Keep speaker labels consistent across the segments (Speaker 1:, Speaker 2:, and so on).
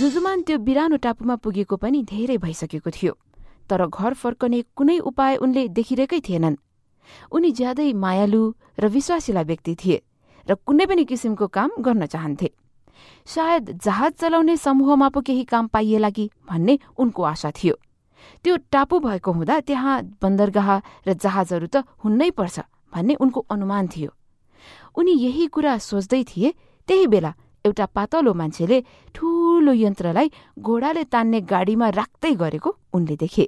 Speaker 1: जुजुमान त्यो बिरानो टापुमा पुगेको पनि धेरै भइसकेको थियो तर घर फर्कने कुनै उपाय उनले देखिरहेकै थिएनन्। उनी ज्यादै मायालु र विश्वासिला व्यक्ति थिए र कुनै पनि किसिमको काम गर्न चाहन्थे। सायद जहाज चलाउने समूहमा पो केही काम पाइएला कि भन्ने उनको आशा थियो। त्यो टापु भएको हुँदा त्यहाँ बन्दरगाह र जहाजहरू त हुन्नै पर्छ भन्ने उनको अनुमान थियो। उनी यही कुरा सोच्दै थिए त्यही बेला एउटा पातलो मान्छेले ठूलो यन्त्रलाई घोडाले तान्ने गाडीमा राख्दै गरेको उनले देखे।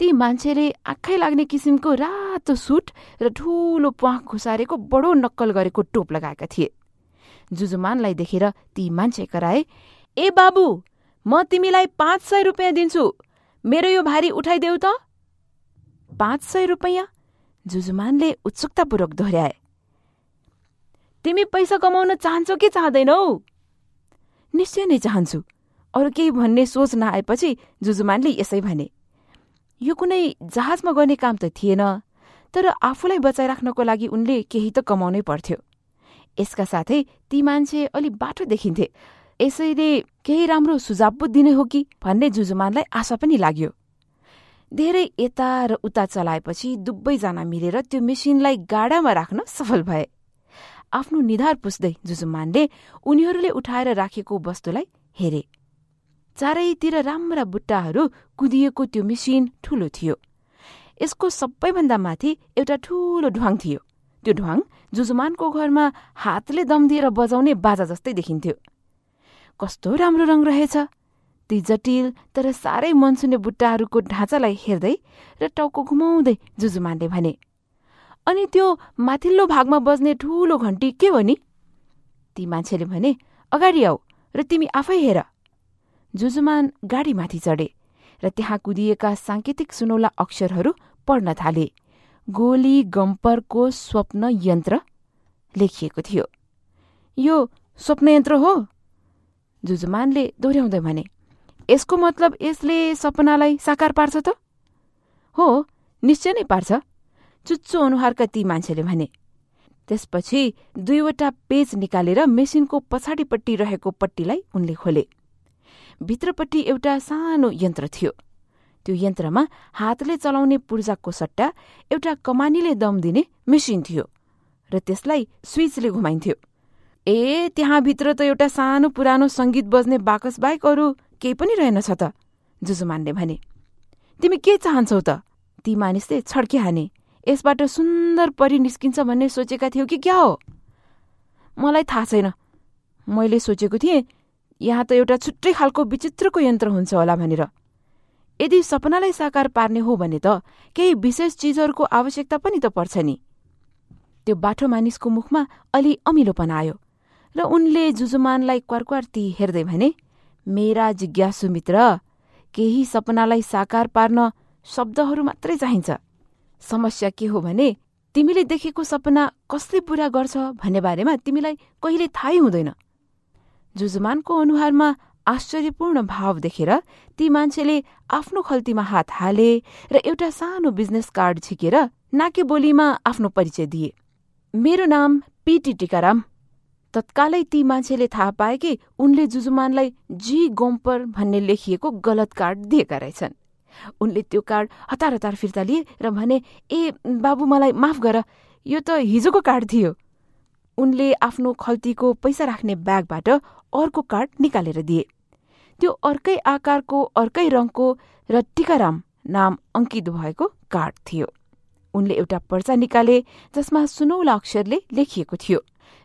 Speaker 1: ती मान्छेले आँखै लाग्ने किसिमको रातो सुट र ठूलो प्वाख घुसारेको बडो नक्कल गरेको टोप लगाएका थिए। जुजुमानलाई देखेर ती मान्छे कराए ए बाबु म तिमीलाई पाँच सय रुपियाँ दिन्छु। मेरो यो भारी उठाइदेऊ त। पाँच सय रुपियाँ? जुजुमानले उत्सुकतापूर्वक दोहोऱ्याए। तिमी पैसा कमाउन चाहन्छौ कि चाहँदैनौ? निश्चय नै चाहन्छु। अरू केही भन्ने सोच नआएपछि जुजुमानले यसै भने यो कुनै जहाजमा गर्ने काम त थिएन तर आफूलाई बचाइराख्नको लागि उनले केही त कमाउनै पर्थ्यो। यसका साथै ती मान्छे अलि बाटो देखिन्थे। यसैले केही राम्रो सुझाव पो दिने हो कि? भन्ने जुजुमानलाई आशा पनि लाग्यो। धेरै यता र उता चलाएपछि दुवैजना मिलेर त्यो मेसिनलाई गाडामा राख्न सफल भए। आफ्नो निधार पुस्दै जुजुमानले उनीहरूले उठाएर राखेको वस्तुलाई हेरे। चारैतिर राम्रा बुट्टाहरू कुदिएको त्यो मेसिन ठूलो थियो। यसको सबैभन्दा माथि एउटा ठूलो ढुवाङ थियो। त्यो ढुवाङ जुजुमानको घरमा हातले दम दिएर बजाउने बाजा जस्तै देखिन्थ्यो। कस्तो राम्रो रङ रहेछ। ती जटिल तर साह्रै मनसुने बुट्टाहरूको ढाँचालाई हेर्दै र टाउको घुमाउँदै जुजुमानले भने अनि त्यो माथिल्लो भागमा बज्ने ठूलो घन्टी के हो नि? ती मान्छेले भने अगाडि आऊ र तिमी आफै हेर। जुजुमान गाडीमाथि चढे र त्यहाँ कुदिएका साङ्केतिक सुनौला अक्षरहरू पढ्न थाले। गोली गम्परको स्वप्न यन्त्र लेखिएको थियो। यो स्वप्न यन्त्र हो? जुजुमानले दोहोऱ्याउँदै भने यसको मतलब यसले सपनालाई साकार पार्छ त? हो निश्चय नै पार्छ। चुच्चो अनुहारका ती मान्छेले भने त्यसपछि दुईवटा पेज निकालेर मेसिनको पछाडिपट्टि रहेको पट्टीलाई उनले खोले। भित्रपट्टि एउटा सानो यन्त्र थियो। त्यो यन्त्रमा हातले चलाउने पूर्जाको सट्टा एउटा कमानीले दम दिने मेसिन थियो र त्यसलाई स्विचले घुमाइन्थ्यो। ए त्यहाँभित्र त एउटा सानो पुरानो सङ्गीत बज्ने बाकस बाहेक अरू केही पनि रहेनछ त जुजुमानले भने। तिमी के चाहन्छौ त? ती मानिसले छड्के हाने। यसबाट सुन्दर परि निस्किन्छ भन्ने सोचेका थियौ कि क्या हो? मलाई थाहा छैन। मैले सोचेको थिएँ यहाँ त एउटा छुट्टै खालको विचित्रको यन्त्र हुन्छ होला भनेर। यदि सपनालाई साकार पार्ने हो भने त केही विशेष चिजहरूको आवश्यकता पनि त पर्छ नि। त्यो बाठो मानिसको मुखमा अलि अमिलोपन आयो र उनले जुजुमानलाई क्वारक्वार्ती हेर्दै भने मेरा जिज्ञासु मित्र केही सपनालाई साकार पार्न शब्दहरू मात्रै चाहिन्छ। समस्या के हो भने तिमीले देखेको सपना कसले पूरा गर्छ भन्ने बारेमा तिमीलाई कहिले थाहै हुँदैन। जुजुमानको अनुहारमा आश्चर्यपूर्ण भाव देखेर ती मान्छेले आफ्नो खल्तीमा हात हाले र एउटा सानो बिजनेस कार्ड झिकेर नाके बोलीमा आफ्नो परिचय दिए। मेरो नाम पिटी टिकाराम। तत्कालै ती मान्छेले थाहा पाए कि उनले जुजुमानलाई जी गोम्पर भन्ने लेखिएको गलत कार्ड दिएका रहेछन्। उनले त्यो कार्ड हतार हतार फिर्ता लिए र भने ए बाबु मलाई माफ गर यो त हिजोको कार्ड थियो। उनले आफ्नो खल्तीको पैसा राख्ने ब्यागबाट अर्को कार्ड निकालेर दिए। त्यो अर्कै आकारको अर्कै रङको र टिकाराम नाम अङ्कित भएको कार्ड थियो। उनले एउटा पर्चा निकाले जसमा सुनौला अक्षरले लेखिएको थियो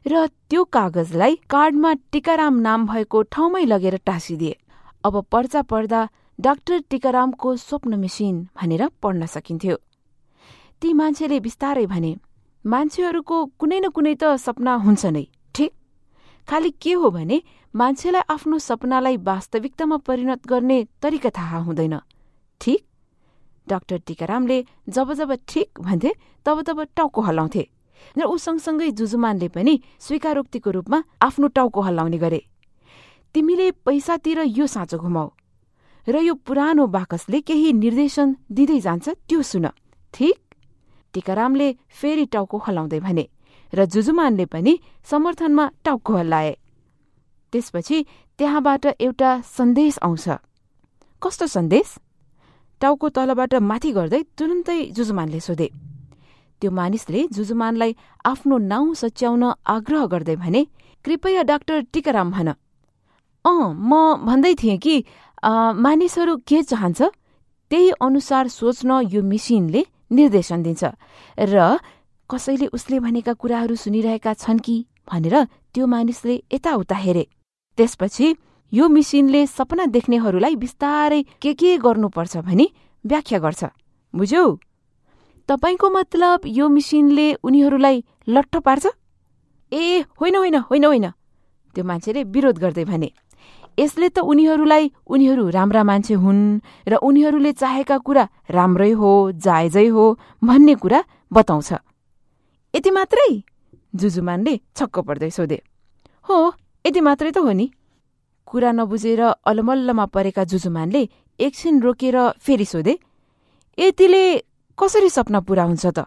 Speaker 1: र त्यो कागजलाई कार्डमा टिकाराम नाम भएको ठाउँमै लगेर टाँसिदिए। अब पर्चा पढ्दा डाक्टर टिकारामको स्वप्न मेसिन भनेर पढ्न सकिन्थ्यो। ती मान्छेले बिस्तारै भने मान्छेहरूको कुनै न कुनै त सपना हुन्छ नै ठिक? खालि के हो भने मान्छेलाई आफ्नो सपनालाई वास्तविकतामा परिणत गर्ने तरिका थाहा हुँदैन ठिक? डाक्टर टिकारामले जब जब ठिक भन्थे तब तब टाउको हल्लाउँथे र ऊ सँगसँगै जुजुमानले पनि स्वीकारोक्तिको रूपमा आफ्नो टाउको हल्लाउने गरे। तिमीले पैसातिर यो साँचो घुमाऊ। र यो पुरानो बाकसले केही निर्देशन दिँदै जान्छ त्यो सुन। ठिक? टिकारामले फेरि टाउको हलाउँदै भने र जुजुमानले पनि समर्थनमा टाउको हल्लाए। त्यसपछि त्यहाँबाट एउटा सन्देश आउँछ। कस्तो सन्देश? टाउको तलबाट माथि गर्दै तुरन्तै जुजुमानले सोधे। त्यो मानिसले जुजुमानलाई आफ्नो नाउँ सच्याउन आग्रह गर्दै भने कृपया डाक्टर टिकाराम भन। अँ म भन्दै थिएँ कि मानिसहरू के चाहन्छ? त्यही अनुसार सोच्न यो मिसिनले निर्देशन दिन्छ। र कसैले उसले भनेका कुराहरू सुनिरहेका छन् कि भनेर त्यो मानिसले यताउता हेरे। त्यसपछि यो मिसिनले सपना देख्नेहरूलाई बिस्तारै के के गर्नुपर्छ भनी व्याख्या गर्छ। बुझ्यौ? तपाईँको मतलब यो मिसिनले उनीहरूलाई लट्ठ पार्छ? ए होइन होइन होइन होइन। त्यो मान्छेले विरोध गर्दै भने। यसले त उनीहरूलाई उनीहरू राम्रा मान्छे हुन् र उनीहरूले चाहेका कुरा राम्रै हो जायजै हो भन्ने कुरा बताउँछ। यति मात्रै? जुजुमानले छक्क पर्दै सोधे। हो यति मात्रै त हो नि। कुरा नबुझेर अलमल्लमा परेका जुजुमानले एकछिन रोकेर फेरि सोधे यतिले कसरी सपना पूरा हुन्छ त?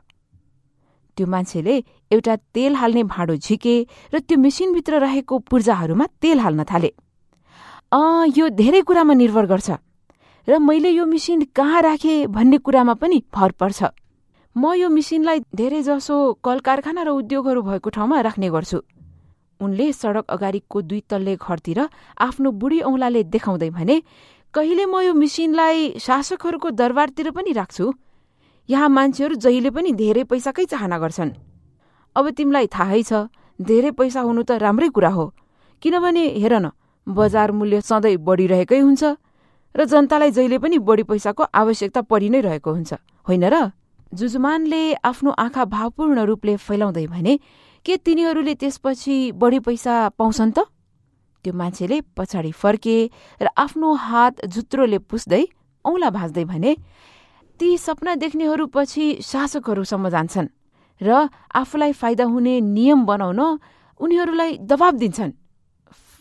Speaker 1: त्यो मान्छेले एउटा तेल हाल्ने भाँडो झिके र त्यो मेसिनभित्र रहेको पूर्जाहरूमा तेल हाल्न थाले। यो धेरै कुरामा निर्भर गर्छ। र मैले यो मेसिन कहाँ राखे भन्ने कुरामा पनि भर पर्छ। म यो मेसिनलाई धेरैजसो कल कारखाना र उद्योगहरू भएको ठाउँमा राख्ने गर्छु। उनले सड़क अगाडिको दुई तल्ले घरतिर आफ्नो बुढी औंलाले देखाउँदै भने कहिले म यो मेसिनलाई शासकहरूको दरबारतिर पनि राख्छु? यहाँ मान्छेहरू जहिले पनि धेरै पैसाकै चाहना गर्छन्। अब तिमीलाई थाहै छ धेरै पैसा हुनु त राम्रै कुरा हो। किनभने हेर न बजार मूल्य सधैँ बढिरहेकै हुन्छ र जनतालाई जहिले पनि बढी पैसाको आवश्यकता परि नै रहेको हुन्छ। होइन र? जुजुमानले आफ्नो आँखा भावपूर्ण रूपले फैलाउँदै भने के तिनीहरूले त्यसपछि बढी पैसा पाउँछन् त? त्यो मान्छेले पछाडि फर्के र आफ्नो हात जुत्रोले पुस्दै औँला भाँच्दै भने ती सपना देख्नेहरू पछि शासकहरूसम्म जान्छन् र आफूलाई फाइदा हुने नियम बनाउन उनीहरूलाई दबाब दिन्छन्।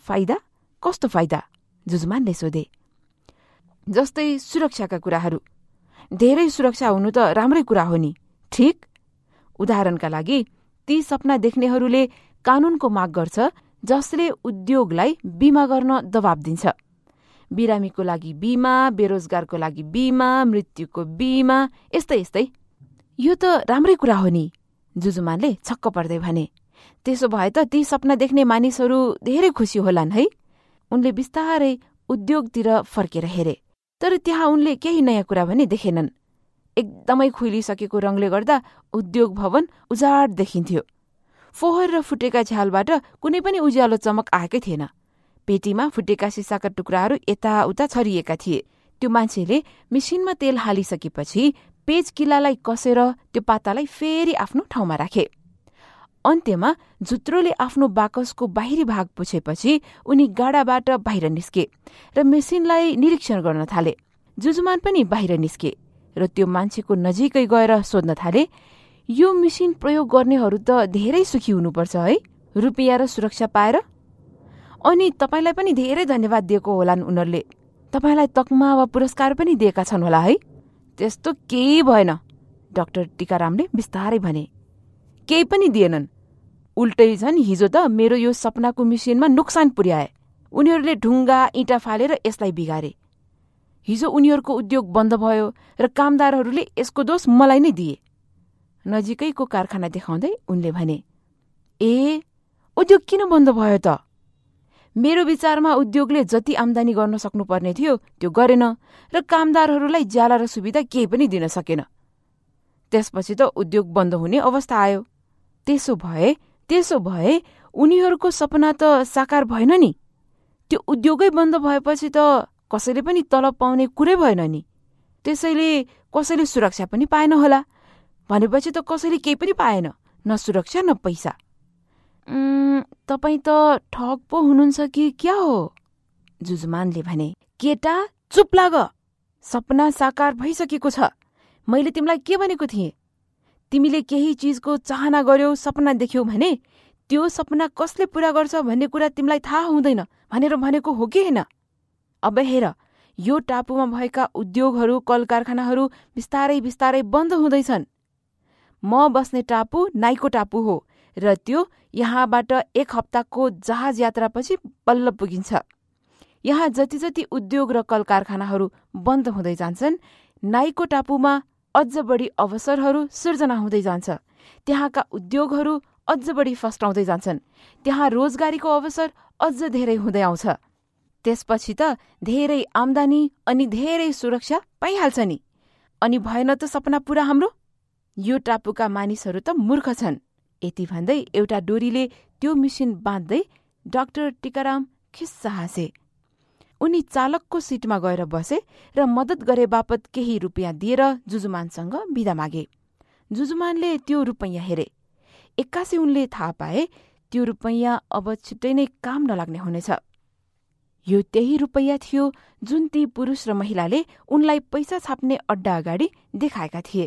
Speaker 1: फाइदा? कस्तो फाइदा? जुजमानले सोधे। जस्तै सुरक्षाका कुराहरू। धेरै सुरक्षा हुनु त राम्रै कुरा हो नि ठिक? उदाहरणका लागि ती सपना देख्नेहरूले कानूनको माग गर्छ जसले उद्योगलाई बिमा गर्न दबाब दिन्छ। बिरामीको लागि बिमा बेरोजगारको लागि बिमा मृत्युको बिमा यस्तै यस्तै। यो त राम्रै कुरा हो नि जुजुमानले छक्क पर्दै भने। त्यसो भए त ती सपना देख्ने मानिसहरू धेरै खुसी होलान् है? उनले बिस्तारै उद्योगतिर फर्केर हेरे तर त्यहाँ उनले केही नयाँ कुरा भने देखेनन्। एकदमै खुलिसकेको रङले गर्दा उद्योग भवन उजाड देखिन्थ्यो। फोहोर र फुटेका झ्यालबाट कुनै पनि उज्यालो चमक आएकै थिएन। पेटीमा फुटेका सिसाका टुक्राहरू यताउता छरिएका थिए। त्यो मान्छेले मेसिनमा तेल हालिसकेपछि पेज किल्लालाई कसेर त्यो पातालाई फेरि आफ्नो ठाउँमा राखे। अन्त्यमा जुत्रोले आफ्नो बाकसको बाहिरी भाग पुछेपछि उनी गाडाबाट बाहिर निस्के र मेसिनलाई निरीक्षण गर्न थाले जुजुमान पनि बाहिर निस्के र त्यो मान्छेको नजिकै गएर सोध्न थाले यो मेसिन प्रयोग गर्नेहरू त धेरै सुखी हुनुपर्छ है? रुपियाँ र सुरक्षा पाएर? अनि तपाईँलाई पनि धेरै धन्यवाद दिएको होलान् उनीहरूले। तपाईँलाई तकमा वा पुरस्कार पनि दिएका छन् होला है? त्यस्तो केही भएन डाक्टर टिकारामले बिस्तारै भने। केही पनि दिएनन्। उल्टै झन् हिजो त मेरो यो सपनाको मिसिनमा नोक्सान पुर्याए। उनीहरूले ढुङ्गा इँटा फालेर यसलाई बिगारे। हिजो उनीहरूको उद्योग बन्द भयो र कामदारहरूले यसको दोष मलाई नै दिए। नजिकैको कारखाना देखाउँदै उनले भने ए उद्योग किन बन्द भयो त? मेरो विचारमा उद्योगले जति आमदानी गर्न सक्नुपर्ने थियो त्यो गरेन र कामदारहरूलाई ज्याला र सुविधा केही पनि दिन सकेन। त्यसपछि त उद्योग बन्द हुने अवस्था आयो। त्यसो भए त्यसो भए उनीहरूको सपना त साकार भएन नि। त्यो उद्योगै बन्द भएपछि त कसैले पनि तलब पाउने कुरै भएन नि। त्यसैले कसैले सुरक्षा पनि पाएन होला। भनेपछि त कसैले केही पनि पाएन न सुरक्षा न पैसा। तपाईँ त ठग पो हुनुहुन्छ कि क्या हो? जुजुमानले भने केटा चुप लाग। सपना साकार भइसकेको छ। मैले तिमीलाई के भनेको थिएँ? तिमीले केही चिजको चाहना गर्यौ सपना देख्यौ भने त्यो सपना कसले पूरा गर्छ भन्ने कुरा तिमीलाई थाहा हुँदैन भनेर भनेको हो कि होइन? अब हेर यो टापुमा भएका उद्योगहरू कल कारखानाहरू बिस्तारै बिस्तारै बन्द हुँदैछन्। म बस्ने टापु नाइको टापु हो र त्यो यहाँबाट एक हप्ताको जहाज यात्रापछि बल्ल पुगिन्छ। यहाँ जति जति उद्योग र कल कारखानाहरू बन्द हुँदै जान्छन् नाइको टापुमा अझ बढी अवसरहरू सिर्जना हुँदै जान्छ। त्यहाँका उद्योगहरू अझ बढी फस्टाउँदै जान्छन्। त्यहाँ रोजगारीको अवसर अझ धेरै हुँदै आउँछ। त्यसपछि त धेरै आमदानी अनि धेरै सुरक्षा पाइहाल्छ नि। अनि भएन त सपना पुरा हाम्रो? यो टापुका मानिसहरू त मूर्ख छन्। यति भन्दै एउटा डोरीले त्यो मिसिन बाँध्दै डाक्टर टिकाराम खिस्सा हाँसे उनी चालकको सिटमा गएर बसे र मद्दत गरे बापत केही रुपियाँ दिएर जुजुमानसँग विदा मागे। जुजुमानले त्यो रुपैयाँ हेरे। एक्कासी उनले थाहा पाए त्यो रुपैयाँ अब छिट्टै नै काम नलाग्ने हुनेछ। यो त्यही रुपैयाँ थियो जुन ती पुरुष र महिलाले उनलाई पैसा छाप्ने अड्डा अगाडि देखाएका थिए।